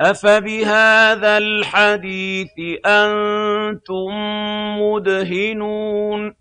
أَفَبِهَٰذَا الْحَدِيثِ أَنتُم مُّدْهِنُونَ